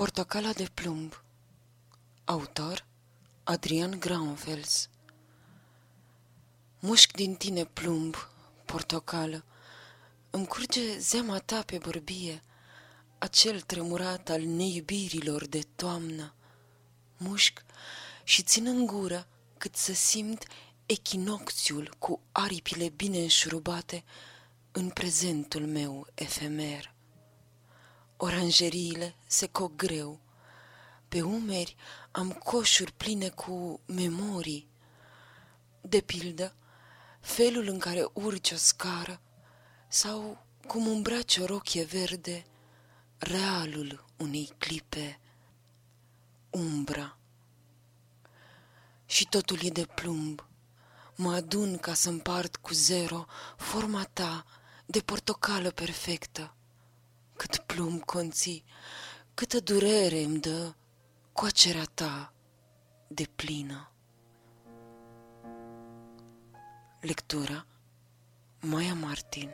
Portocala de plumb Autor Adrian Graunfels Mușc din tine plumb, portocală, Îmi curge zeama ta pe bărbie, Acel tremurat al neiubirilor de toamnă. Mușc și țin în gură cât să simt echinocțiul cu aripile bine înșurubate În prezentul meu efemer. Oranjeriile se coc greu. Pe umeri am coșuri pline cu memorii. De pildă, felul în care urci o scară sau cum îmbraci o rochie verde, realul unei clipe, umbra. Și totul e de plumb. Mă adun ca să împart cu zero forma ta de portocală perfectă cât plumb conții, câtă durere îmi dă coacerea ta de plină. Lectura Maia Martin